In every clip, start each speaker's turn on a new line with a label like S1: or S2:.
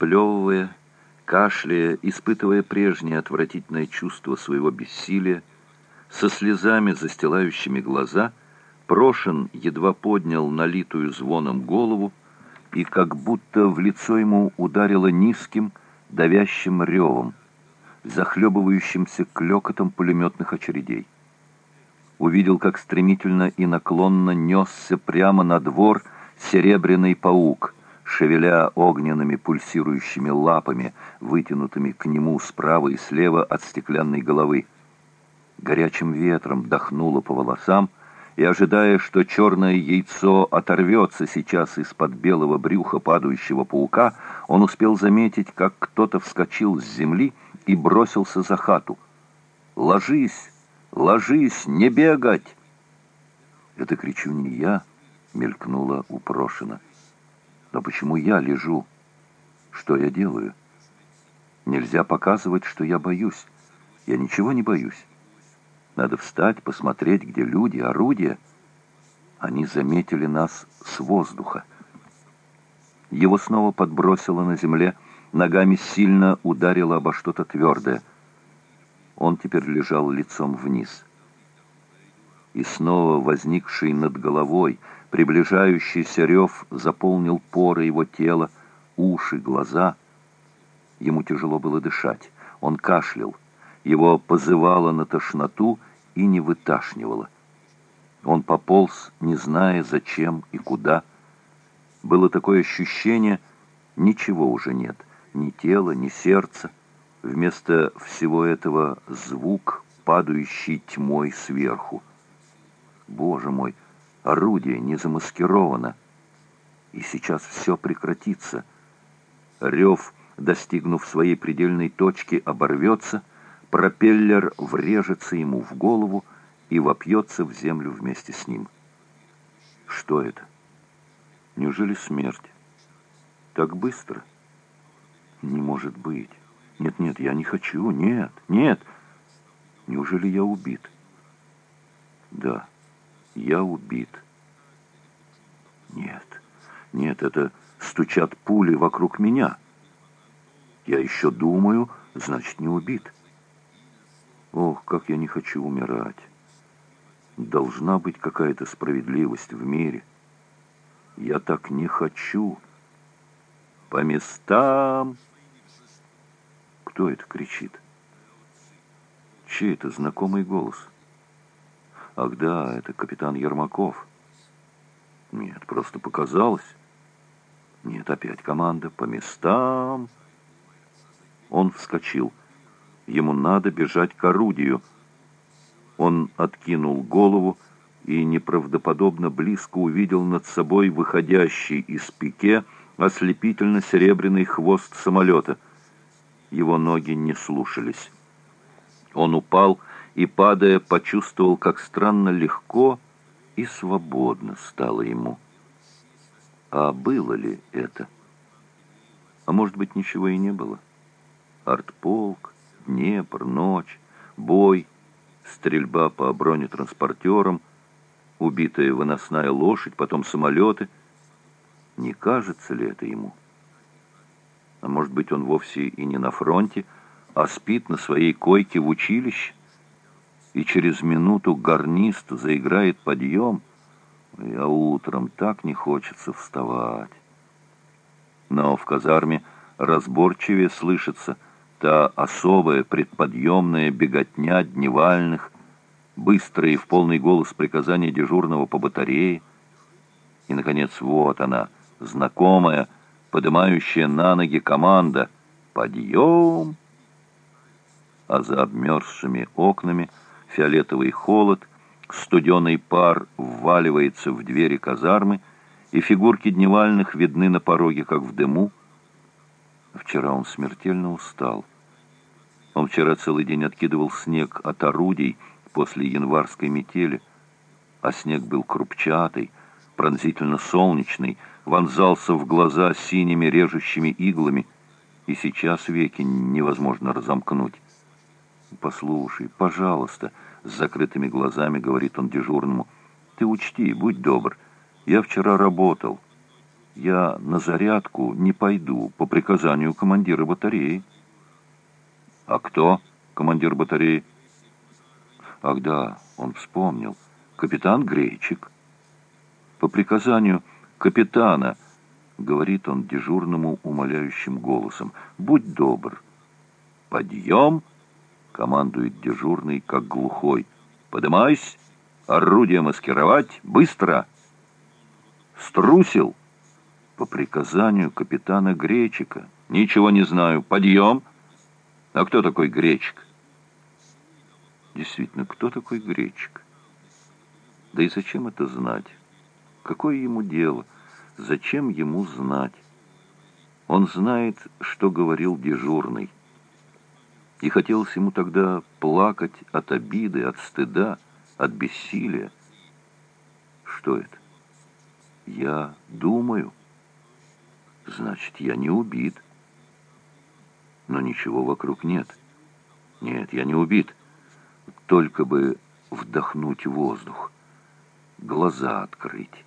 S1: сплевывая, кашляя, испытывая прежнее отвратительное чувство своего бессилия, со слезами, застилающими глаза, Прошин едва поднял налитую звоном голову, и как будто в лицо ему ударило низким, давящим ревом, захлебывающимся клекотом пулеметных очередей. Увидел, как стремительно и наклонно несся прямо на двор серебряный паук, шевеля огненными пульсирующими лапами, вытянутыми к нему справа и слева от стеклянной головы. Горячим ветром дохнуло по волосам, и, ожидая, что черное яйцо оторвется сейчас из-под белого брюха падающего паука, он успел заметить, как кто-то вскочил с земли и бросился за хату. «Ложись! Ложись! Не бегать!» «Это кричу не я», — мелькнула упрошена. «Но почему я лежу? Что я делаю? Нельзя показывать, что я боюсь. Я ничего не боюсь. Надо встать, посмотреть, где люди, орудия. Они заметили нас с воздуха. Его снова подбросило на земле, ногами сильно ударило обо что-то твердое. Он теперь лежал лицом вниз. И снова возникший над головой, приближающийся рев заполнил поры его тела, уши, глаза. Ему тяжело было дышать. Он кашлял. Его позывало на тошноту и не выташнивало. Он пополз, не зная, зачем и куда. Было такое ощущение, ничего уже нет, ни тела, ни сердца. Вместо всего этого звук, падающий тьмой сверху. Боже мой, орудие не замаскировано. И сейчас все прекратится. Рев, достигнув своей предельной точки, оборвется — пропеллер врежется ему в голову и вопьется в землю вместе с ним. Что это? Неужели смерть? Так быстро? Не может быть. Нет, нет, я не хочу. Нет, нет. Неужели я убит? Да, я убит. Нет, нет, это стучат пули вокруг меня. Я еще думаю, значит, не убит. Ох, как я не хочу умирать. Должна быть какая-то справедливость в мире. Я так не хочу. По местам. Кто это кричит? Чей это знакомый голос? Ах да, это капитан Ермаков. Нет, просто показалось. Нет, опять команда. По местам. Он вскочил. Ему надо бежать к орудию. Он откинул голову и неправдоподобно близко увидел над собой выходящий из пике ослепительно-серебряный хвост самолета. Его ноги не слушались. Он упал и, падая, почувствовал, как странно легко и свободно стало ему. А было ли это? А может быть, ничего и не было? Артполк, Днепр, ночь, бой, стрельба по бронетранспортерам, убитая выносная лошадь, потом самолеты. Не кажется ли это ему? А может быть, он вовсе и не на фронте, а спит на своей койке в училище, и через минуту гарнист заиграет подъем, а утром так не хочется вставать. Но в казарме разборчивее слышится — та особая предподъемная беготня дневальных, быстрые в полный голос приказания дежурного по батарее. И, наконец, вот она, знакомая, поднимающая на ноги команда «Подъем!». А за обмерзшими окнами фиолетовый холод, студеный пар вваливается в двери казармы, и фигурки дневальных видны на пороге, как в дыму. Вчера он смертельно устал. Он вчера целый день откидывал снег от орудий после январской метели, а снег был крупчатый, пронзительно солнечный, вонзался в глаза синими режущими иглами, и сейчас веки невозможно разомкнуть. «Послушай, пожалуйста», — с закрытыми глазами говорит он дежурному, — «ты учти, будь добр, я вчера работал. Я на зарядку не пойду по приказанию командира батареи. А кто командир батареи? Ах да, он вспомнил. Капитан Грейчик. По приказанию капитана, говорит он дежурному умоляющим голосом, будь добр. Подъем, командует дежурный, как глухой. Подымайся, орудие маскировать, быстро. Струсил по приказанию капитана Гречика. Ничего не знаю. Подъем. А кто такой Гречик? Действительно, кто такой Гречик? Да и зачем это знать? Какое ему дело? Зачем ему знать? Он знает, что говорил дежурный. И хотелось ему тогда плакать от обиды, от стыда, от бессилия. Что это? Я думаю. Значит, я не убит. Но ничего вокруг нет. Нет, я не убит. Только бы вдохнуть воздух, глаза открыть.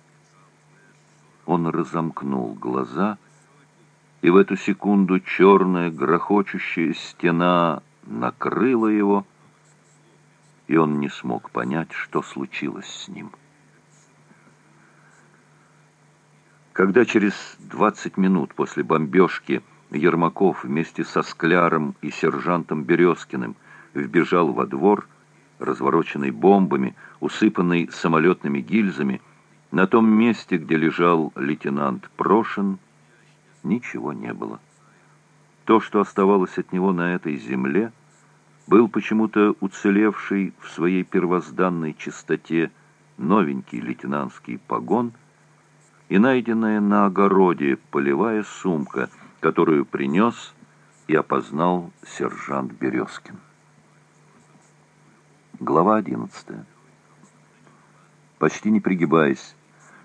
S1: Он разомкнул глаза, и в эту секунду черная грохочущая стена накрыла его, и он не смог понять, что случилось с ним. Когда через 20 минут после бомбежки Ермаков вместе со Скляром и сержантом Березкиным вбежал во двор, развороченный бомбами, усыпанный самолетными гильзами, на том месте, где лежал лейтенант Прошин, ничего не было. То, что оставалось от него на этой земле, был почему-то уцелевший в своей первозданной чистоте новенький лейтенантский погон и найденная на огороде полевая сумка, которую принес и опознал сержант Березкин. Глава одиннадцатая. Почти не пригибаясь,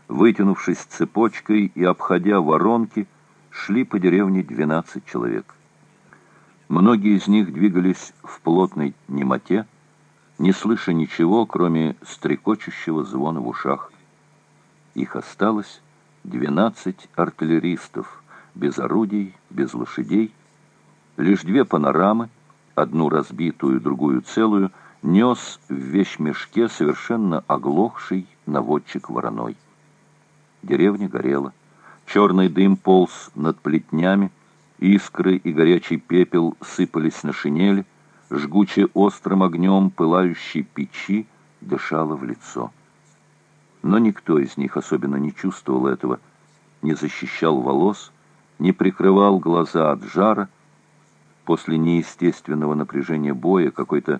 S1: вытянувшись цепочкой и обходя воронки, шли по деревне 12 человек. Многие из них двигались в плотной немоте, не слыша ничего, кроме стрекочущего звона в ушах. Их осталось 12 артиллеристов, без орудий, без лошадей. Лишь две панорамы, одну разбитую, другую целую, нес в вещмешке совершенно оглохший наводчик вороной. Деревня горела. Черный дым полз над плетнями, искры и горячий пепел сыпались на шинели, жгуче острым огнем пылающей печи дышало в лицо. Но никто из них особенно не чувствовал этого, не защищал волос, не прикрывал глаза от жара. После неестественного напряжения боя какой-то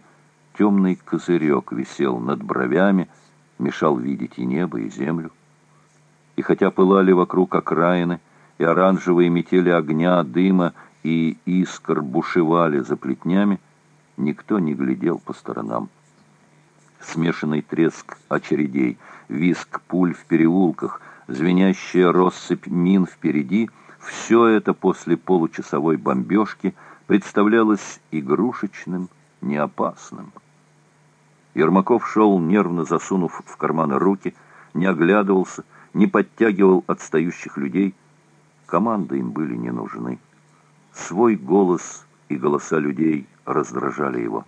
S1: темный козырек висел над бровями, мешал видеть и небо, и землю и хотя пылали вокруг окраины, и оранжевые метели огня, дыма и искр бушевали за плетнями, никто не глядел по сторонам. Смешанный треск очередей, виск пуль в переулках, звенящая россыпь мин впереди — все это после получасовой бомбежки представлялось игрушечным, неопасным. Ермаков шел, нервно засунув в карманы руки, не оглядывался — не подтягивал отстающих людей. Команды им были не нужны. Свой голос и голоса людей раздражали его.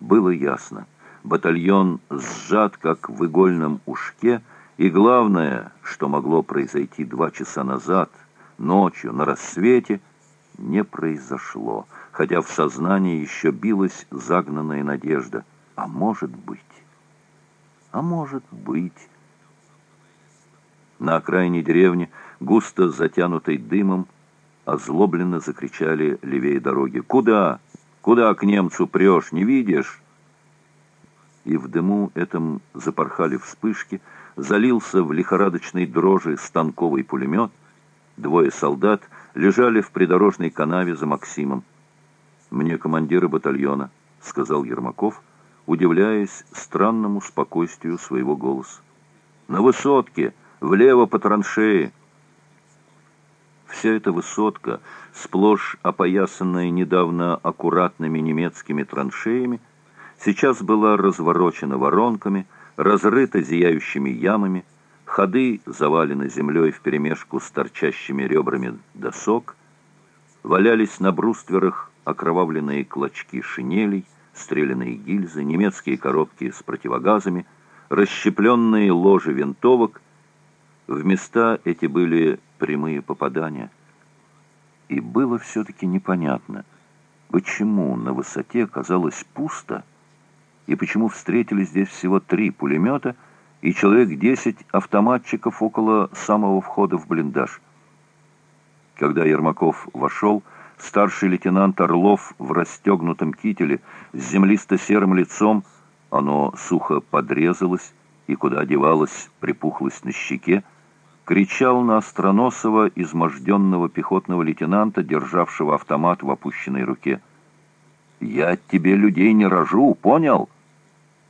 S1: Было ясно. Батальон сжат, как в игольном ушке, и главное, что могло произойти два часа назад, ночью, на рассвете, не произошло, хотя в сознании еще билась загнанная надежда. А может быть, а может быть... На окраине деревни, густо затянутой дымом, озлобленно закричали левее дороги. «Куда? Куда к немцу прешь? Не видишь?» И в дыму этом запорхали вспышки, залился в лихорадочной дрожи станковый пулемет. Двое солдат лежали в придорожной канаве за Максимом. «Мне командиры батальона», — сказал Ермаков, удивляясь странному спокойствию своего голоса. «На высотке!» Влево по траншеи. Вся эта высотка, сплошь опоясанная недавно аккуратными немецкими траншеями, сейчас была разворочена воронками, разрыта зияющими ямами, Ходы завалены землей вперемешку с торчащими ребрами досок, валялись на брустверах окровавленные клочки шинелей, стрелянные гильзы, немецкие коробки с противогазами, расщепленные ложи винтовок. В места эти были прямые попадания. И было все-таки непонятно, почему на высоте казалось пусто, и почему встретили здесь всего три пулемета и человек десять автоматчиков около самого входа в блиндаж. Когда Ермаков вошел, старший лейтенант Орлов в расстегнутом кителе с землисто-серым лицом, оно сухо подрезалось и куда девалось, припухлось на щеке, кричал на остроносого, изможденного пехотного лейтенанта, державшего автомат в опущенной руке. «Я тебе людей не рожу, понял?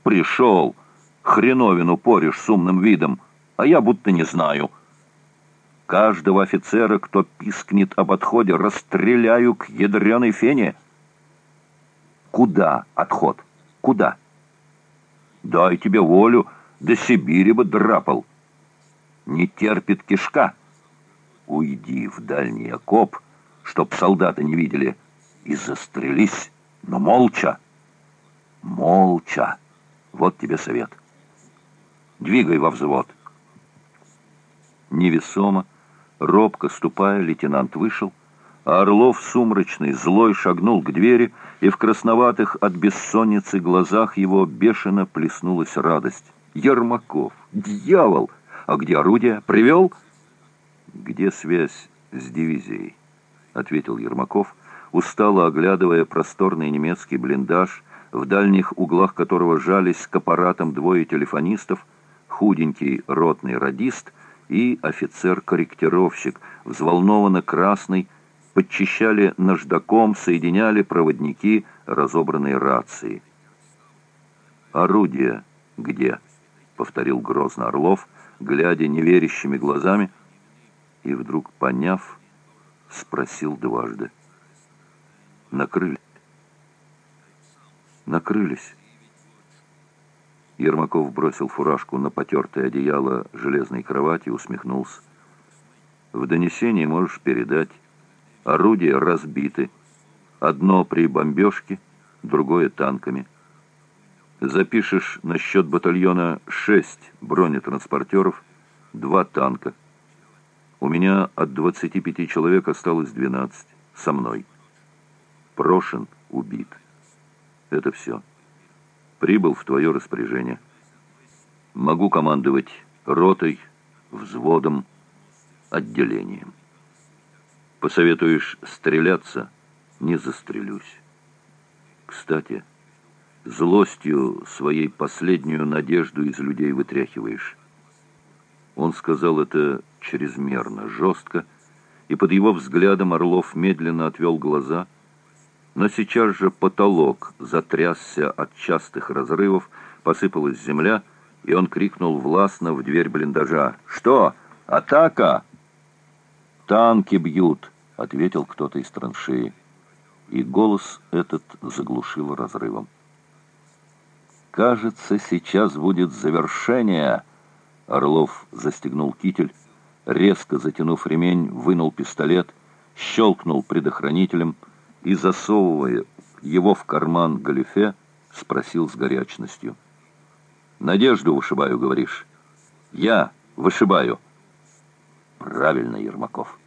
S1: Пришел, хреновину поришь с умным видом, а я будто не знаю». Каждого офицера, кто пискнет об отходе, расстреляю к ядреной фене. Куда отход? Куда? Дай тебе волю, до Сибири бы драпал. Не терпит кишка. Уйди в дальний окоп, чтоб солдаты не видели, и застрелись, но молча. Молча. Вот тебе совет. Двигай во взвод. Невесомо, Робко ступая, лейтенант вышел, а Орлов сумрачный, злой, шагнул к двери, и в красноватых от бессонницы глазах его бешено плеснулась радость. «Ермаков! Дьявол! А где орудие? Привел?» «Где связь с дивизией?» — ответил Ермаков, устало оглядывая просторный немецкий блиндаж, в дальних углах которого жались к аппаратам двое телефонистов, худенький ротный радист — и офицер-корректировщик, взволнованно красный, подчищали наждаком, соединяли проводники разобранной рации. «Орудие где?» — повторил грозно Орлов, глядя неверящими глазами, и вдруг, поняв, спросил дважды. «Накрылись?» «Накрылись». Ермаков бросил фуражку на потертое одеяло железной кровати и усмехнулся. «В донесении можешь передать. Орудия разбиты. Одно при бомбежке, другое танками. Запишешь на счет батальона шесть бронетранспортеров, два танка. У меня от 25 человек осталось 12. Со мной. Прошен убит. Это все» прибыл в твое распоряжение. Могу командовать ротой, взводом, отделением. Посоветуешь стреляться, не застрелюсь. Кстати, злостью своей последнюю надежду из людей вытряхиваешь. Он сказал это чрезмерно, жестко, и под его взглядом Орлов медленно отвел глаза — но сейчас же потолок затрясся от частых разрывов, посыпалась земля, и он крикнул властно в дверь блиндажа. «Что? Атака?» «Танки бьют!» — ответил кто-то из траншеи. И голос этот заглушил разрывом. «Кажется, сейчас будет завершение!» Орлов застегнул китель, резко затянув ремень, вынул пистолет, щелкнул предохранителем — и, засовывая его в карман галифе, спросил с горячностью. «Надежду вышибаю, говоришь?» «Я вышибаю». «Правильно, Ермаков.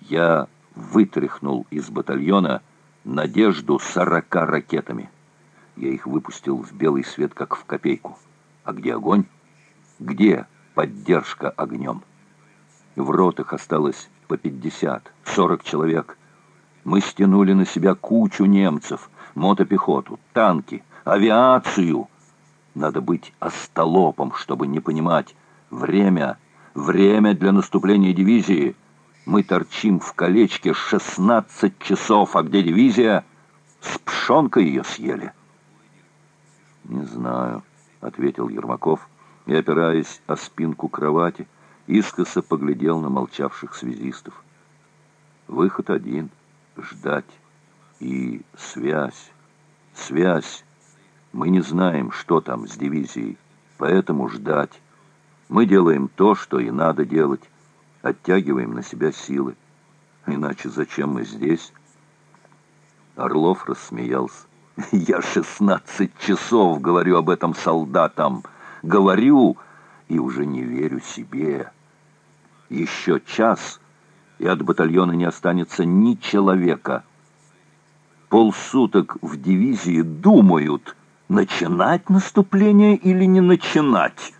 S1: Я вытряхнул из батальона надежду сорока ракетами. Я их выпустил в белый свет, как в копейку. А где огонь? Где поддержка огнем?» В ротах осталось по пятьдесят, сорок человек. Мы стянули на себя кучу немцев, мотопехоту, танки, авиацию. Надо быть остолопом, чтобы не понимать. Время, время для наступления дивизии. Мы торчим в колечке 16 часов, а где дивизия? С пшенкой ее съели. «Не знаю», — ответил Ермаков, и, опираясь о спинку кровати, искоса поглядел на молчавших связистов. «Выход один — ждать. И связь, связь. Мы не знаем, что там с дивизией, поэтому ждать. Мы делаем то, что и надо делать, оттягиваем на себя силы. Иначе зачем мы здесь? Орлов рассмеялся. Я шестнадцать часов говорю об этом солдатам. Говорю и уже не верю себе. Еще час, и от батальона не останется ни человека. Полсуток в дивизии думают, начинать наступление или не начинать.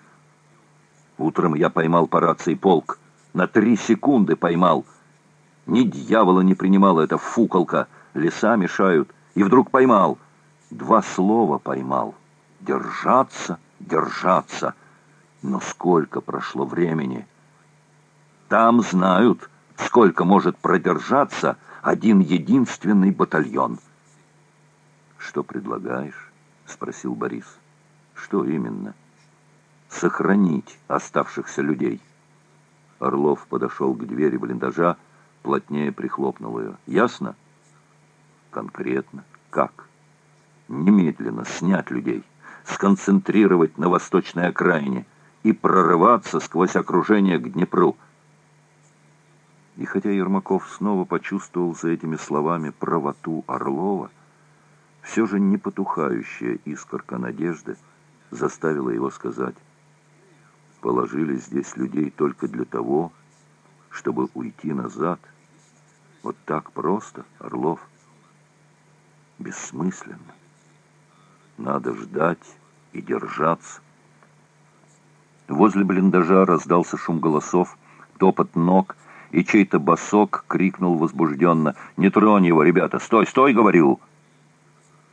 S1: Утром я поймал по рации полк. На три секунды поймал. Ни дьявола не принимала эта фуколка. Леса мешают. И вдруг поймал. Два слова поймал. Держаться, держаться. Но сколько прошло времени? Там знают, сколько может продержаться один единственный батальон. «Что предлагаешь?» — спросил Борис. «Что именно?» «Сохранить оставшихся людей». Орлов подошел к двери блиндажа, плотнее прихлопнул ее. «Ясно?» «Конкретно. Как?» «Немедленно снять людей, сконцентрировать на восточной окраине и прорываться сквозь окружение к Днепру». И хотя Ермаков снова почувствовал за этими словами правоту Орлова, все же непотухающая искорка надежды заставила его сказать положили здесь людей только для того, чтобы уйти назад. Вот так просто, Орлов. Бессмысленно. Надо ждать и держаться. Возле блиндажа раздался шум голосов, топот ног, и чей-то босок крикнул возбужденно. «Не тронь его, ребята! Стой, стой, говорю!»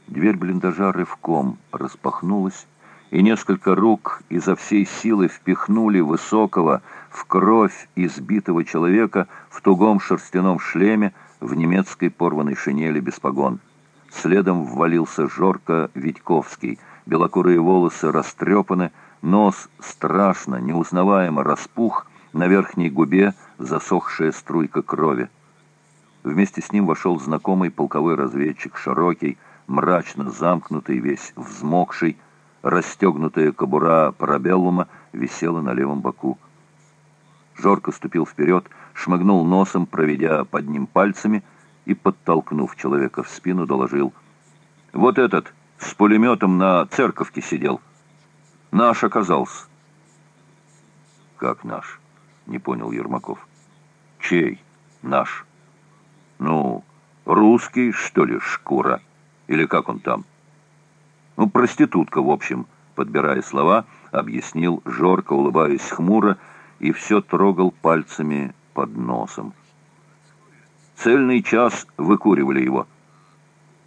S1: Дверь блиндажа рывком распахнулась, и несколько рук изо всей силы впихнули высокого, в кровь избитого человека в тугом шерстяном шлеме, в немецкой порванной шинели без погон. Следом ввалился Жорко Витьковский. Белокурые волосы растрепаны, нос страшно, неузнаваемо распух, на верхней губе засохшая струйка крови. Вместе с ним вошел знакомый полковой разведчик, широкий, мрачно замкнутый, весь взмокший, Расстегнутая кобура парабеллума висела на левом боку. Жорко ступил вперед, шмыгнул носом, проведя под ним пальцами, и, подтолкнув человека в спину, доложил. «Вот этот с пулеметом на церковке сидел. Наш оказался». «Как наш?» — не понял Ермаков. «Чей наш?» «Ну, русский, что ли, шкура? Или как он там?» Ну, проститутка, в общем, подбирая слова, объяснил Жорко, улыбаясь хмуро, и все трогал пальцами под носом. Цельный час выкуривали его.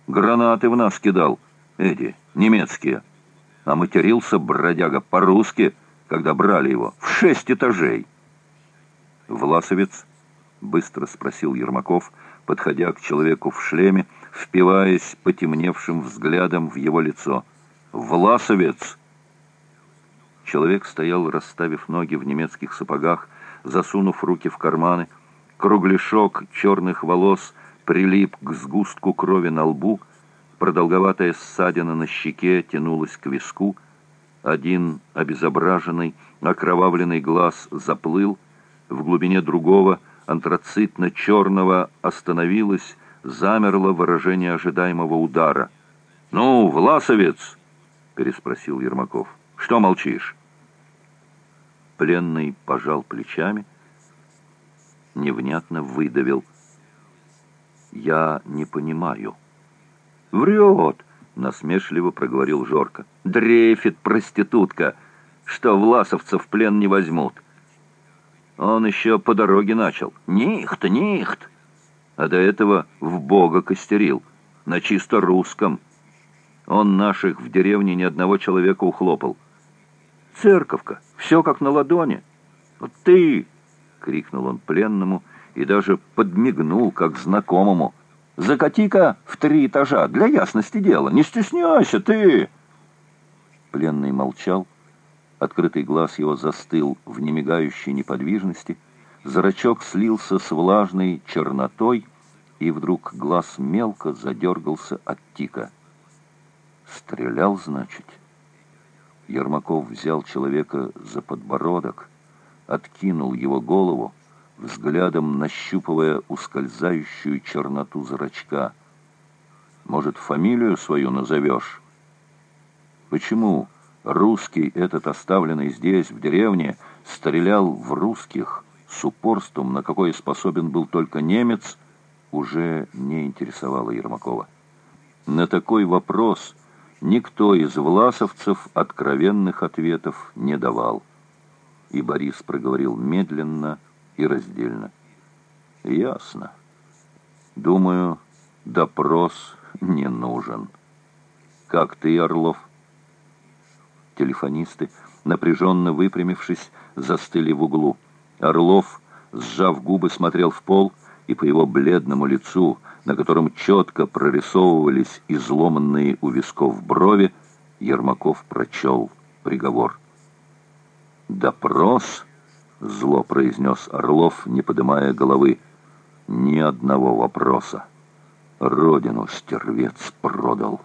S1: Гранаты в нас кидал, эти, немецкие. А матерился бродяга по-русски, когда брали его, в шесть этажей. «Власовец?» — быстро спросил Ермаков, подходя к человеку в шлеме, впиваясь потемневшим взглядом в его лицо. «Власовец!» Человек стоял, расставив ноги в немецких сапогах, засунув руки в карманы. Кругляшок черных волос прилип к сгустку крови на лбу, продолговатая ссадина на щеке тянулась к виску, один обезображенный, окровавленный глаз заплыл, в глубине другого, антрацитно-черного, остановилось, замерло выражение ожидаемого удара. «Ну, Власовец!» — переспросил Ермаков. «Что молчишь?» Пленный пожал плечами, невнятно выдавил. «Я не понимаю». «Врет!» — насмешливо проговорил Жорко. «Дрейфит проститутка, что власовцев в плен не возьмут». Он еще по дороге начал. «Нихт, нихт!» а до этого в Бога костерил, на чисто русском. Он наших в деревне ни одного человека ухлопал. «Церковка, все как на ладони». «Вот ты!» — крикнул он пленному и даже подмигнул, как знакомому. «Закати-ка в три этажа, для ясности дела, не стесняйся ты!» Пленный молчал, открытый глаз его застыл в немигающей неподвижности — Зрачок слился с влажной чернотой, и вдруг глаз мелко задергался от тика. Стрелял, значит. Ермаков взял человека за подбородок, откинул его голову, взглядом нащупывая ускользающую черноту зрачка. «Может, фамилию свою назовешь?» «Почему русский этот, оставленный здесь, в деревне, стрелял в русских с упорством, на какое способен был только немец, уже не интересовало Ермакова. На такой вопрос никто из власовцев откровенных ответов не давал. И Борис проговорил медленно и раздельно. «Ясно. Думаю, допрос не нужен. Как ты, Орлов?» Телефонисты, напряженно выпрямившись, застыли в углу. Орлов, сжав губы, смотрел в пол, и по его бледному лицу, на котором четко прорисовывались изломанные у висков брови, Ермаков прочел приговор. «Допрос?» — зло произнес Орлов, не поднимая головы. «Ни одного вопроса. Родину стервец продал.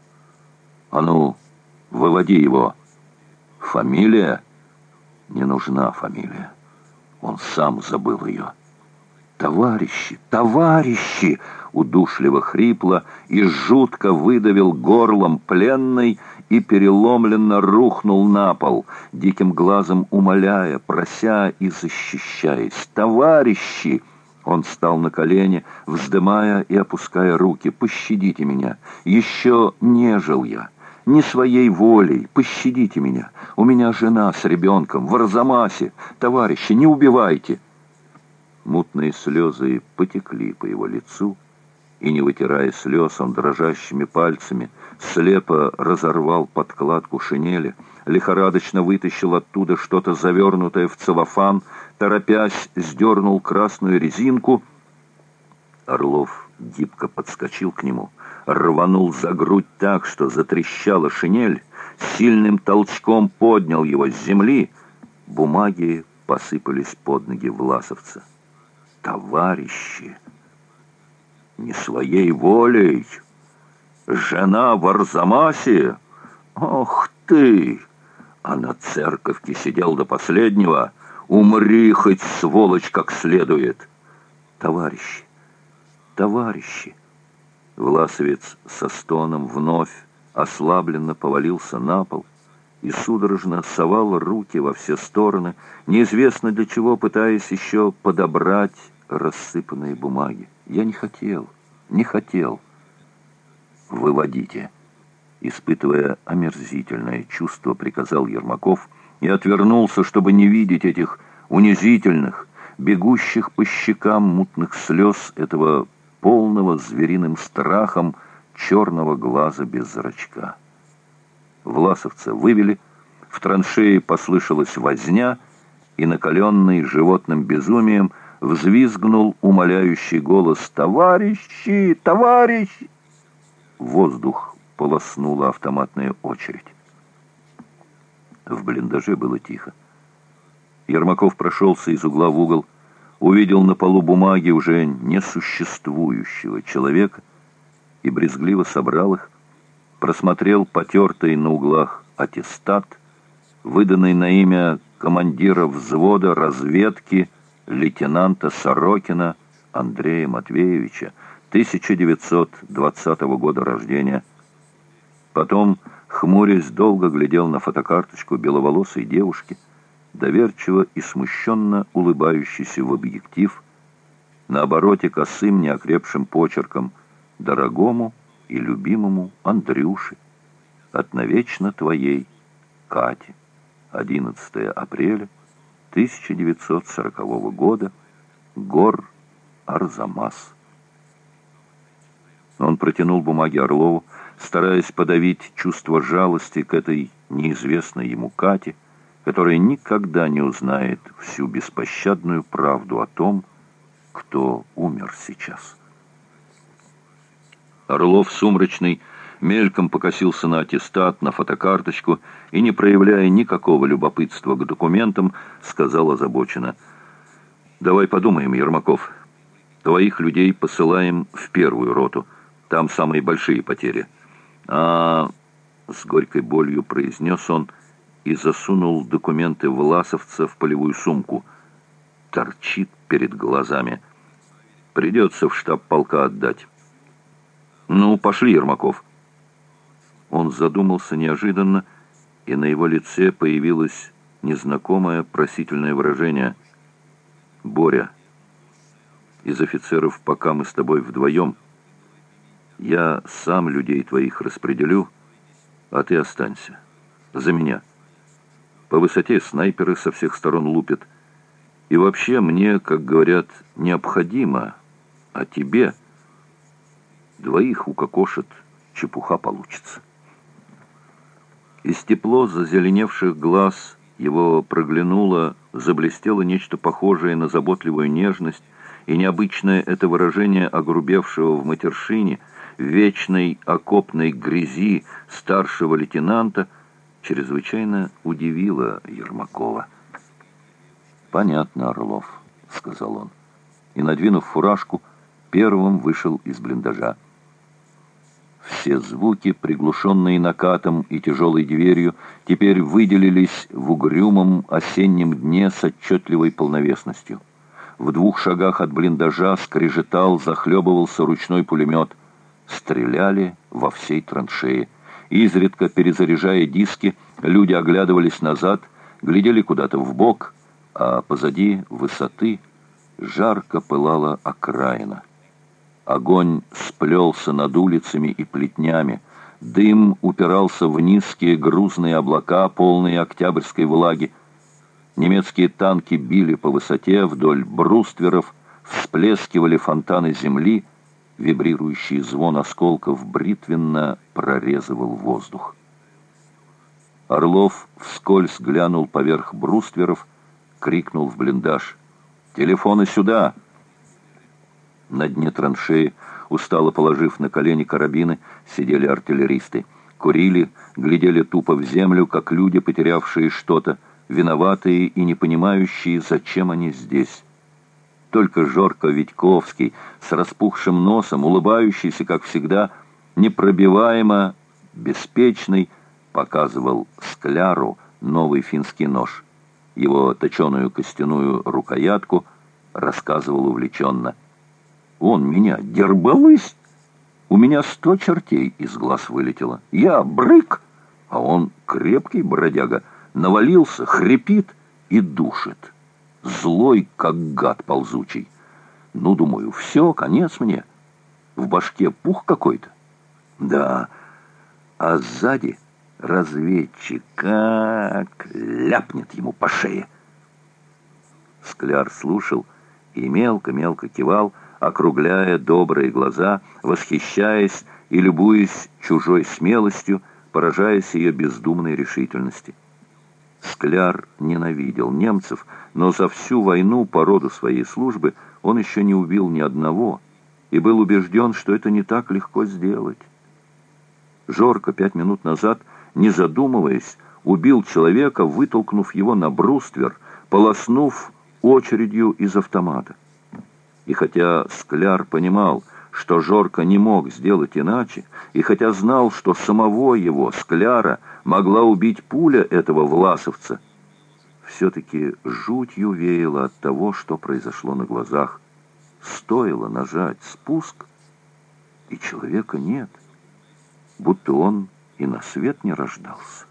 S1: А ну, выводи его. Фамилия? Не нужна фамилия. Он сам забыл ее». «Товарищи! Товарищи!» удушливо хрипло и жутко выдавил горлом пленный и переломленно рухнул на пол, диким глазом умоляя, прося и защищаясь. «Товарищи!» Он встал на колени, вздымая и опуская руки. «Пощадите меня! Еще не жил я!» не своей волей. Пощадите меня. У меня жена с ребенком в Арзамасе. Товарищи, не убивайте. Мутные слезы потекли по его лицу, и, не вытирая слез, он дрожащими пальцами слепо разорвал подкладку шинели, лихорадочно вытащил оттуда что-то завернутое в целлофан, торопясь, сдернул красную резинку. Орлов гибко подскочил к нему, рванул за грудь так, что затрещала шинель, сильным толчком поднял его с земли. Бумаги посыпались под ноги власовца товарищи, не своей волей. Жена в Арзамасе? Ох ты! А на церковке сидел до последнего. Умри хоть, сволочь, как следует. Товарищи, товарищи! Власовец со стоном вновь ослабленно повалился на пол и судорожно совал руки во все стороны, неизвестно для чего пытаясь еще подобрать рассыпанные бумаги. Я не хотел, не хотел. «Выводите!» Испытывая омерзительное чувство, приказал Ермаков и отвернулся, чтобы не видеть этих унизительных, бегущих по щекам мутных слез этого полного звериным страхом черного глаза без зрачка. Власовца вывели, в траншеи послышалась возня, и, накаленный животным безумием, взвизгнул умоляющий голос «Товарищи! Товарищи!» Воздух полоснула автоматная очередь. В блиндаже было тихо. Ермаков прошелся из угла в угол, увидел на полу бумаги уже несуществующего человека и брезгливо собрал их, просмотрел потертый на углах аттестат, выданный на имя командира взвода разведки лейтенанта Сорокина Андрея Матвеевича, 1920 года рождения. Потом, хмурясь, долго глядел на фотокарточку беловолосой девушки, доверчиво и смущенно улыбающейся в объектив, на обороте косым неокрепшим почерком «Дорогому и любимому Андрюше, от навечно твоей Кате, 11 апреля 1940 года, гор Арзамас. Он протянул бумаги Орлову, стараясь подавить чувство жалости к этой неизвестной ему Кате, которая никогда не узнает всю беспощадную правду о том, кто умер сейчас. Орлов сумрачный мельком покосился на аттестат, на фотокарточку и, не проявляя никакого любопытства к документам, сказал озабоченно, «Давай подумаем, Ермаков. Твоих людей посылаем в первую роту. Там самые большие потери». «А...» — с горькой болью произнес он и засунул документы Власовца в полевую сумку. Торчит перед глазами. Придется в штаб полка отдать. «Ну, пошли, Ермаков». Он задумался неожиданно, и на его лице появилось незнакомое просительное выражение. «Боря, из офицеров пока мы с тобой вдвоем. Я сам людей твоих распределю, а ты останься. За меня. По высоте снайперы со всех сторон лупят. И вообще мне, как говорят, необходимо, а тебе двоих укокошат, чепуха получится». Из тепло зазеленевших глаз его проглянуло, заблестело нечто похожее на заботливую нежность, и необычное это выражение огрубевшего в матершине, вечной окопной грязи старшего лейтенанта чрезвычайно удивило Ермакова. «Понятно, Орлов», — сказал он, и, надвинув фуражку, первым вышел из блиндажа. Все звуки, приглушенные накатом и тяжелой дверью, теперь выделились в угрюмом осеннем дне с отчетливой полновесностью. В двух шагах от блиндажа скрежетал, захлебывался ручной пулемет. Стреляли во всей траншее. Изредка, перезаряжая диски, люди оглядывались назад, глядели куда-то в бок, а позади высоты жарко пылала окраина. Огонь сплелся над улицами и плетнями. Дым упирался в низкие грузные облака, полные октябрьской влаги. Немецкие танки били по высоте вдоль брустверов, всплескивали фонтаны земли, вибрирующий звон осколков бритвенно прорезывал воздух. Орлов вскользь глянул поверх брустверов, крикнул в блиндаж. «Телефоны сюда!» На дне траншеи, устало положив на колени карабины, сидели артиллеристы. Курили, глядели тупо в землю, как люди, потерявшие что-то, виноватые и не понимающие, зачем они здесь. Только Жорко Витьковский, с распухшим носом, улыбающийся, как всегда, непробиваемо, беспечный, показывал скляру новый финский нож. Его точеную костяную рукоятку рассказывал увлеченно – он меня дербалысь. У меня сто чертей из глаз вылетело. Я брык, а он крепкий бродяга, навалился, хрипит и душит. Злой, как гад ползучий. Ну, думаю, все, конец мне. В башке пух какой-то. Да, а сзади разведчик как ляпнет ему по шее. Скляр слушал и мелко-мелко кивал, округляя добрые глаза, восхищаясь и любуясь чужой смелостью, поражаясь ее бездумной решительности. Скляр ненавидел немцев, но за всю войну по роду своей службы он еще не убил ни одного и был убежден, что это не так легко сделать. Жорко пять минут назад, не задумываясь, убил человека, вытолкнув его на бруствер, полоснув очередью из автомата. И хотя Скляр понимал, что Жорко не мог сделать иначе, и хотя знал, что самого его, Скляра, могла убить пуля этого власовца, все-таки жутью веяло от того, что произошло на глазах. Стоило нажать спуск, и человека нет, будто он и на свет не рождался.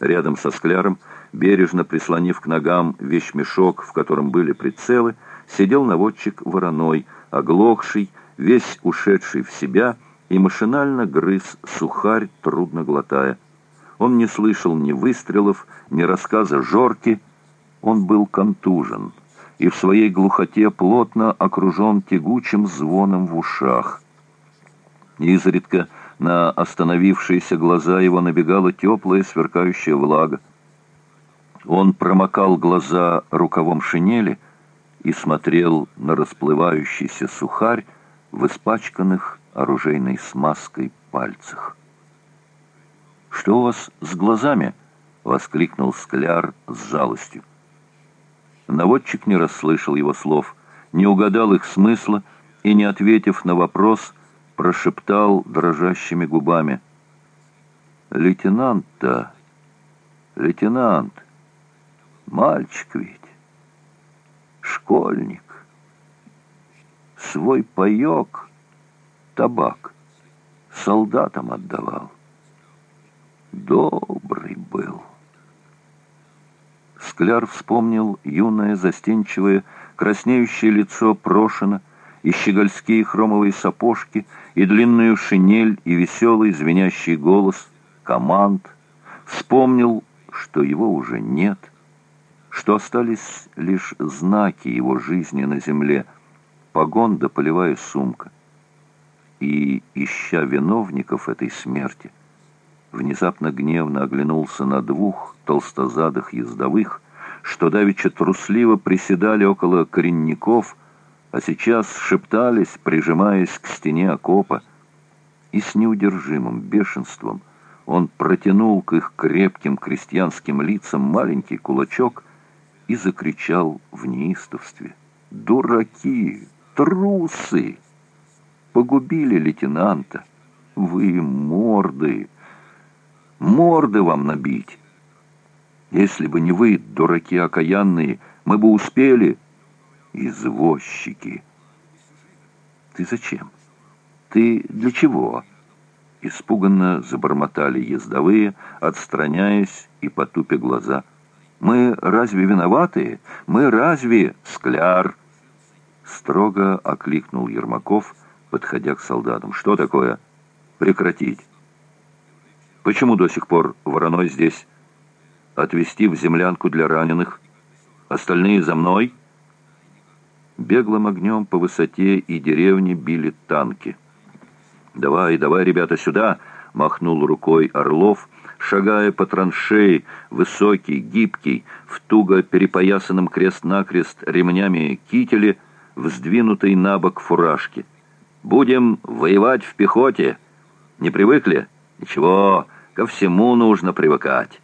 S1: Рядом со Скляром бережно прислонив к ногам вещмешок, в котором были прицелы, сидел наводчик вороной, оглохший, весь ушедший в себя, и машинально грыз сухарь, трудно глотая. Он не слышал ни выстрелов, ни рассказа Жорки. Он был контужен и в своей глухоте плотно окружен тягучим звоном в ушах. Изредка на остановившиеся глаза его набегала теплая сверкающая влага. Он промокал глаза рукавом шинели и смотрел на расплывающийся сухарь в испачканных оружейной смазкой пальцах. «Что у вас с глазами?» — воскликнул Скляр с жалостью. Наводчик не расслышал его слов, не угадал их смысла и, не ответив на вопрос, прошептал дрожащими губами. Лейтенант-то, лейтенант, мальчик ведь, школьник, свой паек, табак солдатам отдавал. Добрый был. Скляр вспомнил юное, застенчивое, краснеющее лицо Прошина, и щегольские хромовые сапожки, и длинную шинель, и веселый звенящий голос, команд. Вспомнил, что его уже нет, что остались лишь знаки его жизни на земле, погон да полевая сумка. И, ища виновников этой смерти, внезапно гневно оглянулся на двух толстозадых ездовых, что давеча трусливо приседали около коренников, а сейчас шептались, прижимаясь к стене окопа, и с неудержимым бешенством он протянул к их крепким крестьянским лицам маленький кулачок и закричал в неистовстве. «Дураки! Трусы! Погубили лейтенанта! Вы морды! Морды вам набить!» Если бы не вы, дураки окаянные, мы бы успели. Извозчики. Ты зачем? Ты для чего? Испуганно забормотали ездовые, отстраняясь и потупя глаза. Мы разве виноваты? Мы разве скляр? Строго окликнул Ермаков, подходя к солдатам. Что такое? Прекратить. Почему до сих пор вороной здесь? отвезти в землянку для раненых. Остальные за мной. Беглым огнем по высоте и деревне били танки. «Давай, давай, ребята, сюда!» — махнул рукой Орлов, шагая по траншеи, высокий, гибкий, в туго перепоясанном крест-накрест ремнями кителе, вздвинутой на бок фуражки. «Будем воевать в пехоте. Не привыкли? Ничего, ко всему нужно привыкать»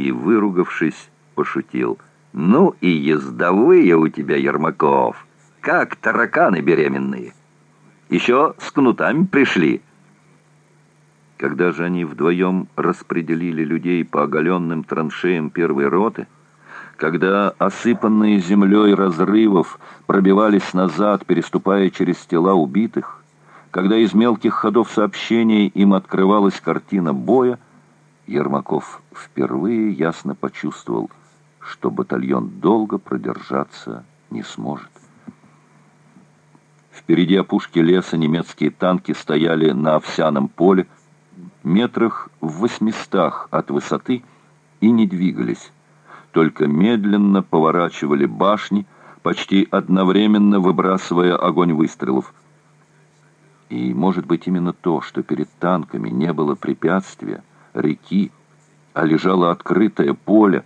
S1: и, выругавшись, пошутил. «Ну и ездовые у тебя, Ермаков, как тараканы беременные. Еще с кнутами пришли». Когда же они вдвоем распределили людей по оголенным траншеям первой роты, когда осыпанные землей разрывов пробивались назад, переступая через тела убитых, когда из мелких ходов сообщений им открывалась картина боя, Ермаков впервые ясно почувствовал, что батальон долго продержаться не сможет. Впереди опушки леса немецкие танки стояли на овсяном поле, метрах в восьмистах от высоты, и не двигались, только медленно поворачивали башни, почти одновременно выбрасывая огонь выстрелов. И, может быть, именно то, что перед танками не было препятствия, реки, а лежало открытое поле,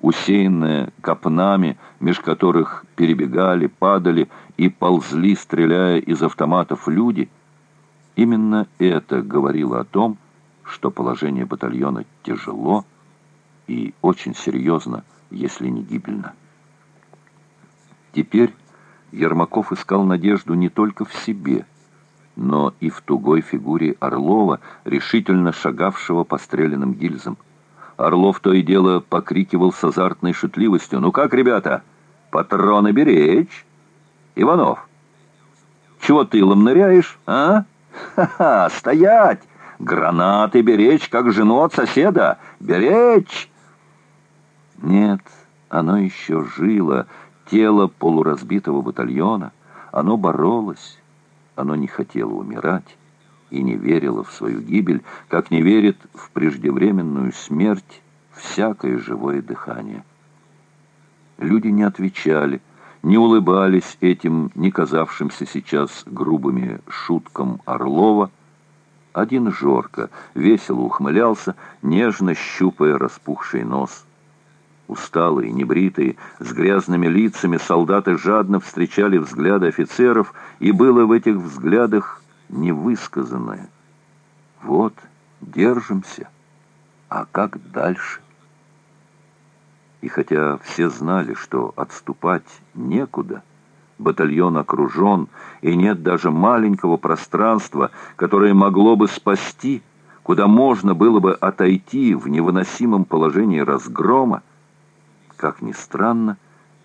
S1: усеянное копнами, меж которых перебегали, падали и ползли, стреляя из автоматов люди, именно это говорило о том, что положение батальона тяжело и очень серьезно, если не гибельно. Теперь Ермаков искал надежду не только в себе – но и в тугой фигуре Орлова, решительно шагавшего по стрелянным гильзам. Орлов то и дело покрикивал с азартной шутливостью. «Ну как, ребята, патроны беречь!» «Иванов, чего тылом ныряешь, а? Ха-ха, стоять! Гранаты беречь, как жену от соседа! Беречь!» Нет, оно еще жило, тело полуразбитого батальона. Оно боролось, оно не хотело умирать и не верило в свою гибель, как не верит в преждевременную смерть всякое живое дыхание. Люди не отвечали, не улыбались этим не казавшимся сейчас грубыми шуткам Орлова. Один Жорко весело ухмылялся, нежно щупая распухший нос. Усталые, небритые, с грязными лицами солдаты жадно встречали взгляды офицеров, и было в этих взглядах невысказанное. Вот, держимся, а как дальше? И хотя все знали, что отступать некуда, батальон окружен, и нет даже маленького пространства, которое могло бы спасти, куда можно было бы отойти в невыносимом положении разгрома, как ни странно,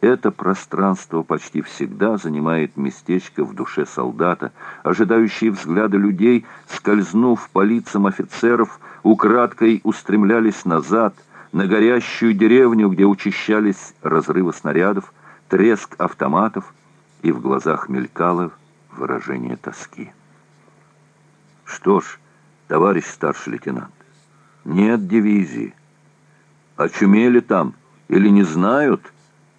S1: это пространство почти всегда занимает местечко в душе солдата, ожидающие взгляды людей, скользнув по лицам офицеров, украдкой устремлялись назад, на горящую деревню, где учащались разрывы снарядов, треск автоматов, и в глазах мелькало выражение тоски. Что ж, товарищ старший лейтенант, нет дивизии. Очумели там или не знают?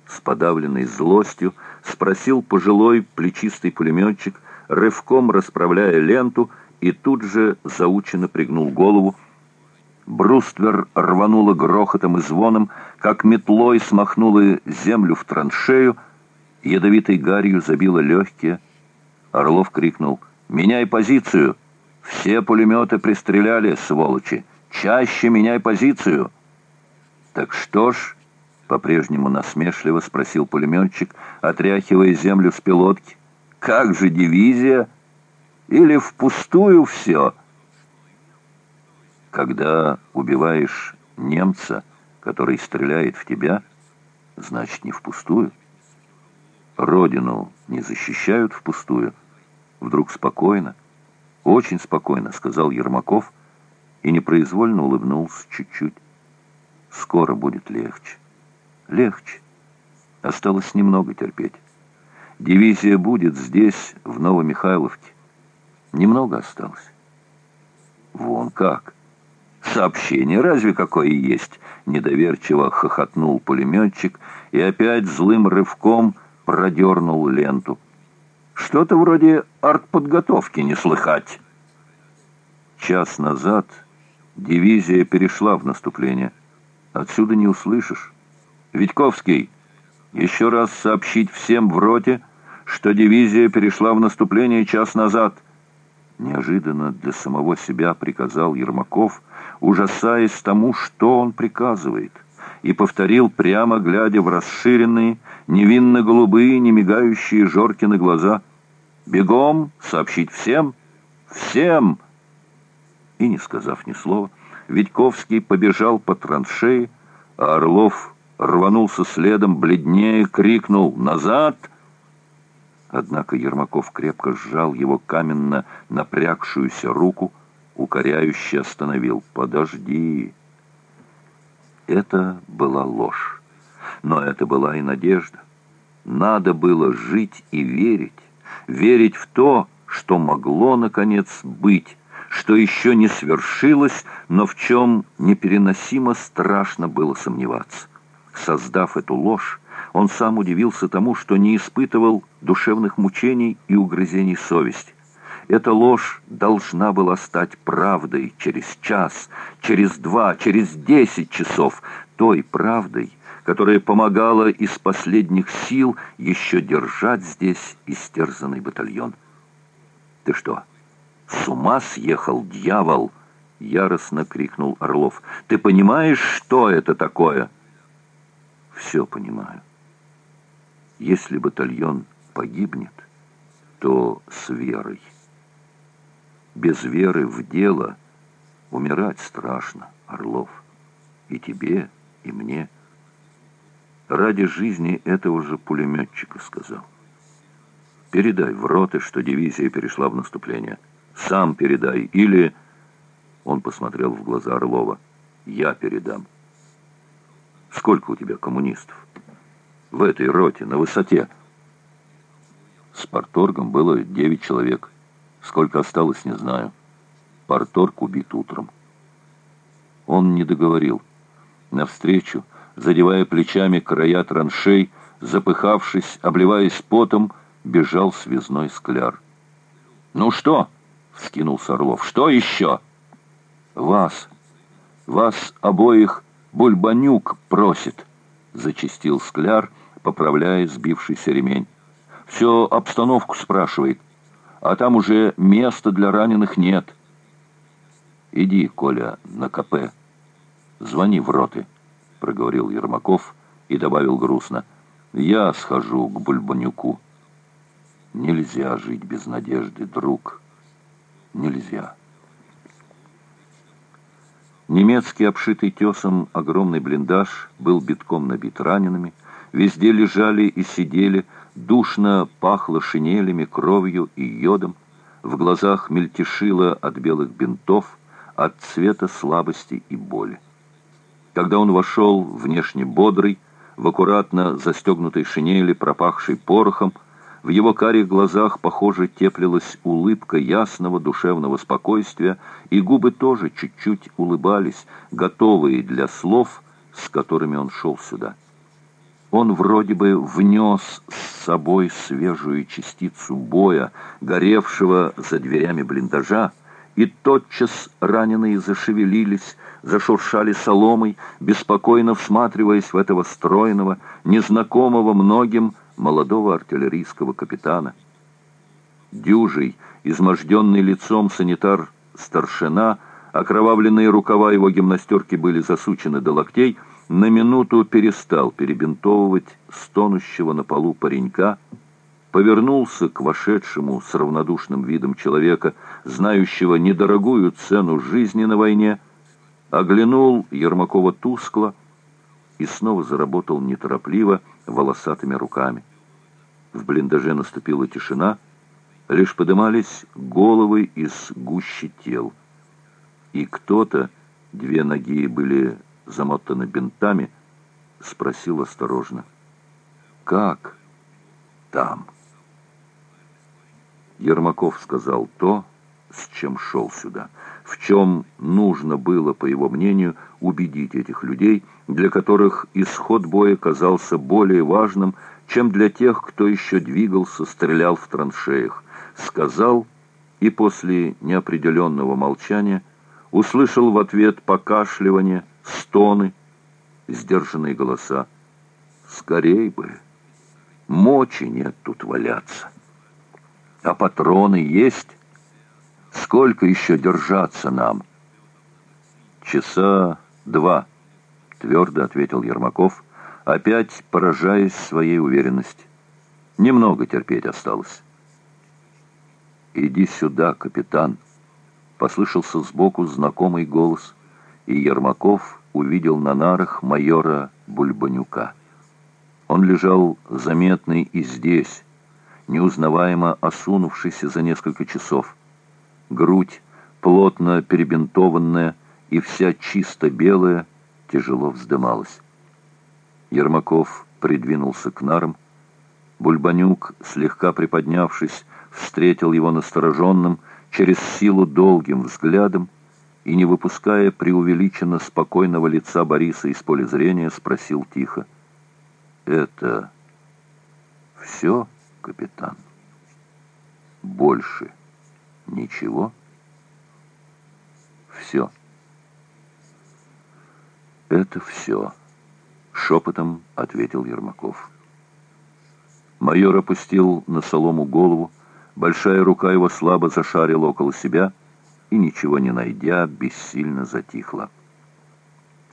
S1: С подавленной злостью спросил пожилой плечистый пулеметчик, рывком расправляя ленту, и тут же заученно пригнул голову. Бруствер рвануло грохотом и звоном, как метлой смахнула землю в траншею, ядовитой гарью забило легкие. Орлов крикнул «Меняй позицию!» Все пулеметы пристреляли, сволочи. Чаще меняй позицию. Так что ж, по-прежнему насмешливо спросил пулеметчик, отряхивая землю с пилотки. Как же дивизия? Или впустую все? Когда убиваешь немца, который стреляет в тебя, значит, не впустую. Родину не защищают впустую. Вдруг спокойно, «Очень спокойно», — сказал Ермаков и непроизвольно улыбнулся чуть-чуть. «Скоро будет легче». «Легче. Осталось немного терпеть. Дивизия будет здесь, в Новомихайловке. Немного осталось». «Вон как!» «Сообщение разве какое есть?» Недоверчиво хохотнул пулеметчик и опять злым рывком продернул ленту. Что-то вроде артподготовки не слыхать. Час назад дивизия перешла в наступление. Отсюда не услышишь. Витьковский, еще раз сообщить всем в роте, что дивизия перешла в наступление час назад. Неожиданно для самого себя приказал Ермаков, ужасаясь тому, что он приказывает, и повторил, прямо глядя в расширенные, невинно-голубые, не мигающие Жоркины глаза — Бегом сообщить всем, всем!» И, не сказав ни слова, Витьковский побежал по траншеи, а Орлов рванулся следом, бледнее, крикнул «Назад!» Однако Ермаков крепко сжал его каменно напрягшуюся руку, укоряюще остановил «Подожди!» Это была ложь, но это была и надежда. Надо было жить и верить верить в то, что могло, наконец, быть, что еще не свершилось, но в чем непереносимо страшно было сомневаться. Создав эту ложь, он сам удивился тому, что не испытывал душевных мучений и угрызений совести. Эта ложь должна была стать правдой через час, через два, через десять часов, той правдой, которая помогала из последних сил еще держать здесь истерзанный батальон. «Ты что, с ума съехал, дьявол?» — яростно крикнул Орлов. «Ты понимаешь, что это такое?» «Все понимаю. Если батальон погибнет, то с верой. Без веры в дело умирать страшно, Орлов. И тебе, и мне» ради жизни этого же пулеметчика сказал. «Передай в роты, что дивизия перешла в наступление. Сам передай, или...» Он посмотрел в глаза Орлова. «Я передам». «Сколько у тебя коммунистов?» «В этой роте, на высоте». С порторгом было девять человек. Сколько осталось, не знаю. Порторг убит утром. Он не договорил. Навстречу задевая плечами края траншей, запыхавшись, обливаясь потом, бежал связной скляр. «Ну что?» — вскинулся Орлов. «Что еще?» «Вас! Вас обоих Бульбанюк просит!» — зачистил скляр, поправляя сбившийся ремень. «Все обстановку спрашивает, а там уже места для раненых нет. Иди, Коля, на КП. Звони в роты» проговорил Ермаков и добавил грустно. «Я схожу к Бульбанюку. Нельзя жить без надежды, друг. Нельзя». Немецкий, обшитый тесом, огромный блиндаж был битком набит ранеными. Везде лежали и сидели, душно пахло шинелями, кровью и йодом. В глазах мельтешило от белых бинтов, от цвета слабости и боли. Когда он вошел, внешне бодрый, в аккуратно застегнутой шинели, пропахшей порохом, в его карих глазах, похоже, теплилась улыбка ясного душевного спокойствия, и губы тоже чуть-чуть улыбались, готовые для слов, с которыми он шел сюда. Он вроде бы внес с собой свежую частицу боя, горевшего за дверями блиндажа, и тотчас раненые зашевелились, зашуршали соломой, беспокойно всматриваясь в этого стройного, незнакомого многим, молодого артиллерийского капитана. Дюжий, изможденный лицом санитар-старшина, окровавленные рукава его гимнастерки были засучены до локтей, на минуту перестал перебинтовывать стонущего на полу паренька, повернулся к вошедшему с равнодушным видом человека, знающего недорогую цену жизни на войне, оглянул Ермакова тускло и снова заработал неторопливо волосатыми руками. В блиндаже наступила тишина, лишь подымались головы из гущи тел. И кто-то, две ноги были замотаны бинтами, спросил осторожно. «Как там?» Ермаков сказал то, с чем шел сюда, в чем нужно было, по его мнению, убедить этих людей, для которых исход боя казался более важным, чем для тех, кто еще двигался, стрелял в траншеях. Сказал и после неопределенного молчания услышал в ответ покашливание, стоны, сдержанные голоса. «Скорей бы! Мочи нет тут валяться! А патроны есть? Сколько еще держаться нам?» «Часа два», — твердо ответил Ермаков, — опять поражаясь своей уверенности. Немного терпеть осталось. «Иди сюда, капитан!» Послышался сбоку знакомый голос, и Ермаков увидел на нарах майора Бульбанюка. Он лежал заметный и здесь, неузнаваемо осунувшийся за несколько часов. Грудь, плотно перебинтованная и вся чисто белая, тяжело вздымалась. Ермаков придвинулся к нарам. Бульбанюк, слегка приподнявшись, встретил его настороженным, через силу долгим взглядом и, не выпуская преувеличенно спокойного лица Бориса из поля зрения, спросил тихо. «Это все, капитан? Больше ничего?» «Все. Это все». Шепотом ответил Ермаков. Майор опустил на солому голову, большая рука его слабо зашарила около себя и, ничего не найдя, бессильно затихла.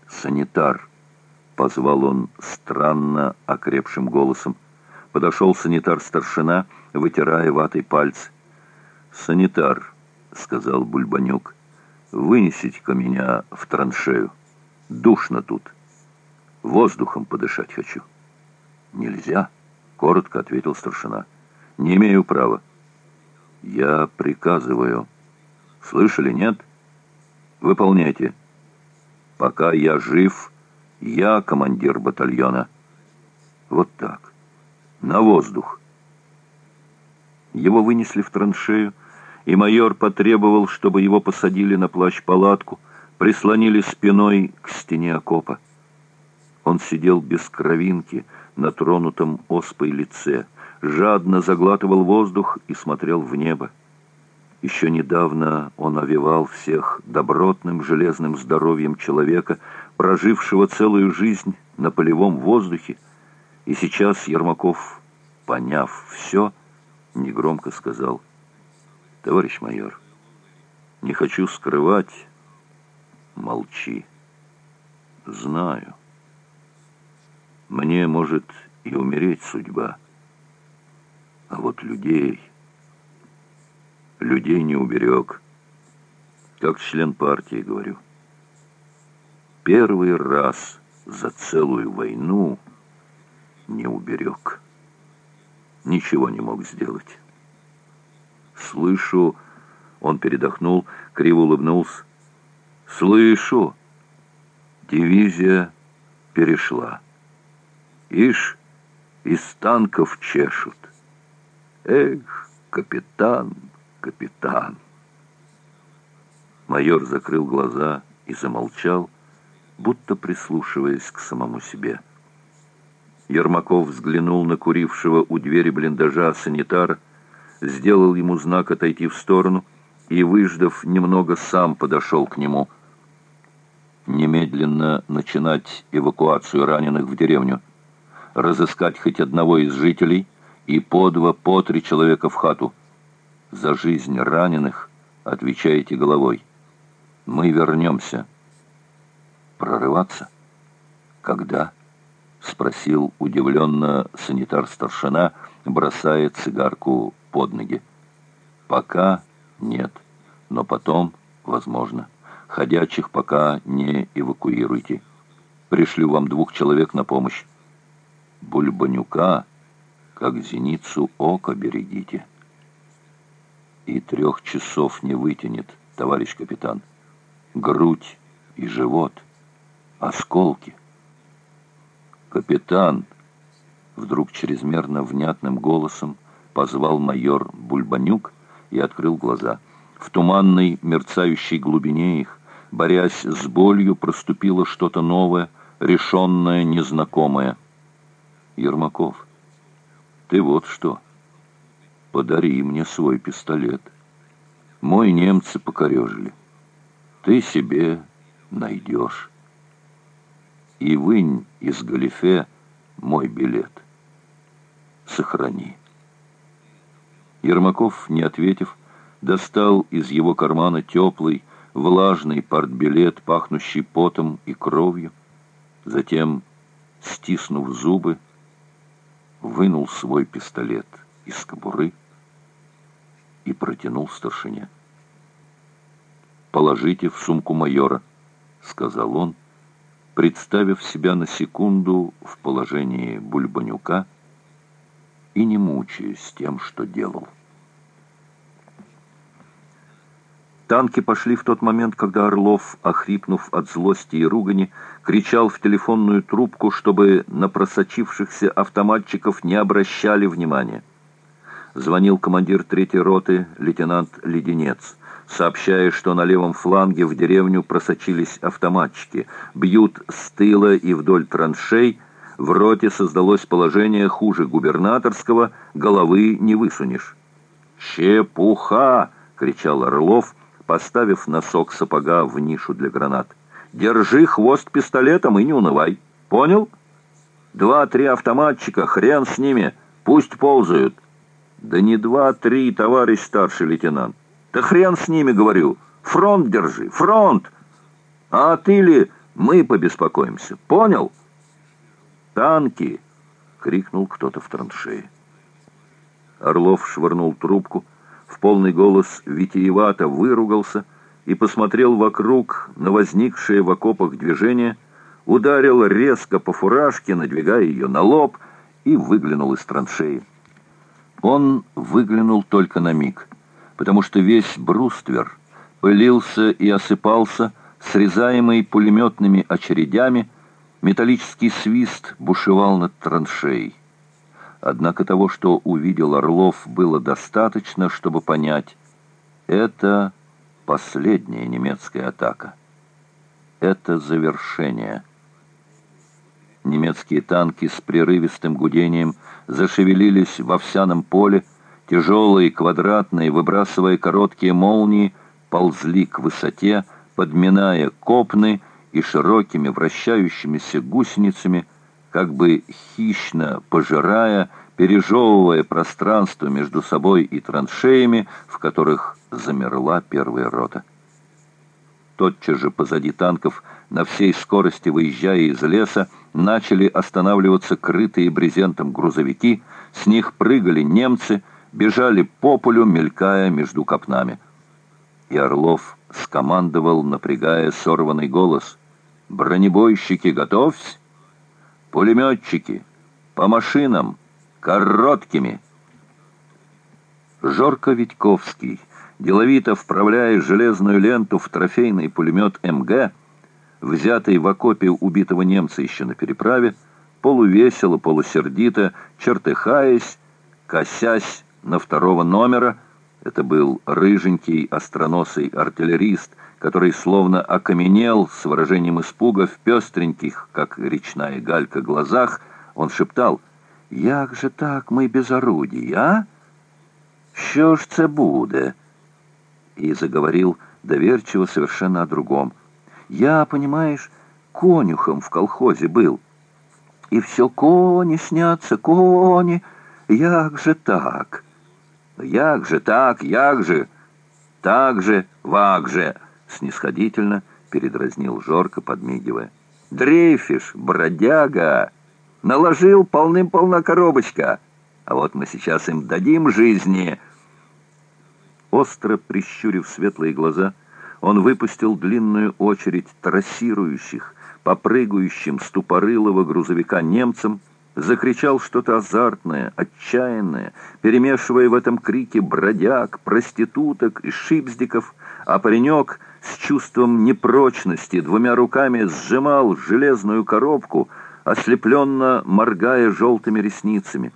S1: «Санитар!» — позвал он странно окрепшим голосом. Подошел санитар-старшина, вытирая ватой пальцы. «Санитар!» — сказал Бульбанюк. «Вынесите-ка меня в траншею. Душно тут». Воздухом подышать хочу». «Нельзя», — коротко ответил старшина. «Не имею права». «Я приказываю». «Слышали, нет?» «Выполняйте». «Пока я жив, я командир батальона». «Вот так. На воздух». Его вынесли в траншею, и майор потребовал, чтобы его посадили на плащ-палатку, прислонили спиной к стене окопа. Он сидел без кровинки на тронутом оспой лице, жадно заглатывал воздух и смотрел в небо. Еще недавно он овевал всех добротным железным здоровьем человека, прожившего целую жизнь на полевом воздухе, и сейчас Ермаков, поняв все, негромко сказал, «Товарищ майор, не хочу скрывать, молчи, знаю». Мне, может, и умереть судьба. А вот людей... Людей не уберег. Как член партии, говорю. первый раз за целую войну не уберег. Ничего не мог сделать. Слышу, он передохнул, криво улыбнулся. Слышу, дивизия перешла. Ишь, из танков чешут. Эх, капитан, капитан. Майор закрыл глаза и замолчал, будто прислушиваясь к самому себе. Ермаков взглянул на курившего у двери блиндажа санитара, сделал ему знак отойти в сторону и, выждав немного, сам подошел к нему. Немедленно начинать эвакуацию раненых в деревню, разыскать хоть одного из жителей и по два, по три человека в хату. За жизнь раненых отвечаете головой. Мы вернемся. Прорываться? Когда? Спросил удивленно санитар-старшина, бросая цигарку под ноги. Пока нет, но потом, возможно. Ходячих пока не эвакуируйте. Пришлю вам двух человек на помощь. Бульбанюка, как зеницу ока берегите. И трех часов не вытянет, товарищ капитан. Грудь и живот, осколки. Капитан, вдруг чрезмерно внятным голосом, позвал майор Бульбанюк и открыл глаза. В туманной, мерцающей глубине их, борясь с болью, проступило что-то новое, решенное, незнакомое. Ермаков, ты вот что, подари мне свой пистолет. Мой немцы покорежили. Ты себе найдешь. И вынь из галифе мой билет. Сохрани. Ермаков, не ответив, достал из его кармана теплый, влажный портбилет, пахнущий потом и кровью. Затем, стиснув зубы, вынул свой пистолет из кобуры и протянул старшине. «Положите в сумку майора», — сказал он, представив себя на секунду в положении Бульбанюка и не мучаясь тем, что делал. Танки пошли в тот момент, когда Орлов, охрипнув от злости и ругани, кричал в телефонную трубку, чтобы на просочившихся автоматчиков не обращали внимания. Звонил командир третьей роты, лейтенант Леденец, сообщая, что на левом фланге в деревню просочились автоматчики, бьют с тыла и вдоль траншей, в роте создалось положение хуже губернаторского, головы не высунешь. «Чепуха!» — кричал Орлов, поставив носок сапога в нишу для гранат. «Держи хвост пистолетом и не унывай. Понял? Два-три автоматчика, хрен с ними, пусть ползают». «Да не два-три, товарищ старший лейтенант. Да хрен с ними, говорю. Фронт держи, фронт. А ты ли мы побеспокоимся, понял?» «Танки!» — крикнул кто-то в траншее. Орлов швырнул трубку, в полный голос витиевато выругался и посмотрел вокруг на возникшее в окопах движение, ударил резко по фуражке, надвигая ее на лоб, и выглянул из траншеи. Он выглянул только на миг, потому что весь бруствер пылился и осыпался, срезаемый пулеметными очередями, Металлический свист бушевал над траншеей. Однако того, что увидел Орлов, было достаточно, чтобы понять, это последняя немецкая атака. Это завершение. Немецкие танки с прерывистым гудением зашевелились в овсяном поле, тяжелые, квадратные, выбрасывая короткие молнии, ползли к высоте, подминая копны и широкими вращающимися гусеницами, как бы хищно пожирая, пережевывая пространство между собой и траншеями, в которых замерла первая рота. Тотчас же позади танков, на всей скорости выезжая из леса, начали останавливаться крытые брезентом грузовики, с них прыгали немцы, бежали по полю, мелькая между копнами. И Орлов скомандовал, напрягая сорванный голос. Бронебойщики, готовьсь! Пулеметчики, по машинам, короткими!» Жорко Витьковский, деловито вправляя железную ленту в трофейный пулемет МГ, взятый в окопе убитого немца еще на переправе, полувесело, полусердито, чертыхаясь, косясь на второго номера, это был рыженький остроносый артиллерист, который словно окаменел с выражением испуга в пестреньких, как речная галька, глазах, он шептал «Як же так мы без орудий, а? Що ж це буде?» И заговорил доверчиво совершенно о другом. «Я, понимаешь, конюхом в колхозе был». И все кони снятся, кони. Як же так? Як же так, як же? Так же, вак же, снисходительно передразнил Жорко, подмигивая. Дрейфишь, бродяга! Наложил полным-полна коробочка. А вот мы сейчас им дадим жизни. Остро прищурив светлые глаза, он выпустил длинную очередь трассирующих, попрыгающим с тупорылого грузовика немцам, закричал что-то азартное, отчаянное, перемешивая в этом крике бродяг, проституток и шипздиков, а паренек с чувством непрочности двумя руками сжимал железную коробку, ослепленно моргая желтыми ресницами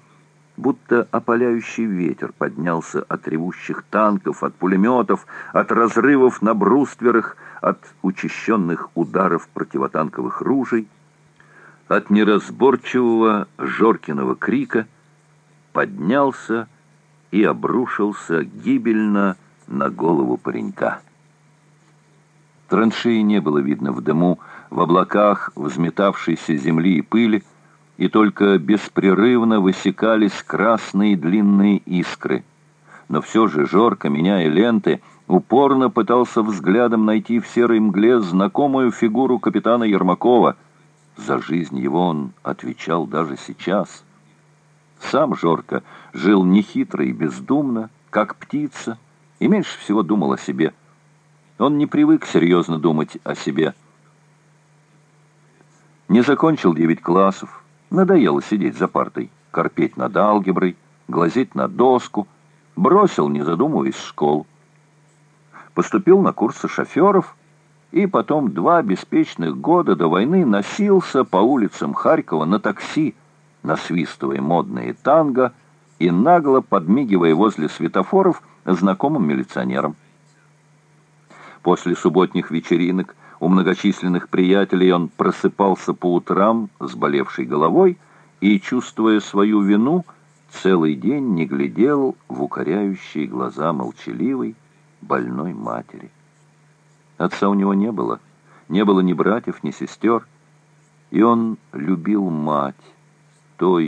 S1: будто опаляющий ветер поднялся от ревущих танков, от пулеметов, от разрывов на брустверах, от учащенных ударов противотанковых ружей, от неразборчивого Жоркиного крика, поднялся и обрушился гибельно на голову паренька. Траншеи не было видно в дыму, в облаках взметавшейся земли и пыли, и только беспрерывно высекались красные длинные искры. Но все же Жорко, меняя ленты, упорно пытался взглядом найти в серой мгле знакомую фигуру капитана Ермакова. За жизнь его он отвечал даже сейчас. Сам Жорко жил нехитро и бездумно, как птица, и меньше всего думал о себе. Он не привык серьезно думать о себе. Не закончил девять классов, Надоело сидеть за партой, корпеть над алгеброй, глазеть на доску. Бросил, не задумываясь, школу. Поступил на курсы шоферов и потом два беспечных года до войны носился по улицам Харькова на такси, насвистывая модные танго и нагло подмигивая возле светофоров знакомым милиционерам. После субботних вечеринок у многочисленных приятелей он просыпался по утрам с болевшей головой и, чувствуя свою вину, целый день не глядел в укоряющие глаза молчаливой, больной матери. Отца у него не было, не было ни братьев, ни сестер, и он любил мать, той,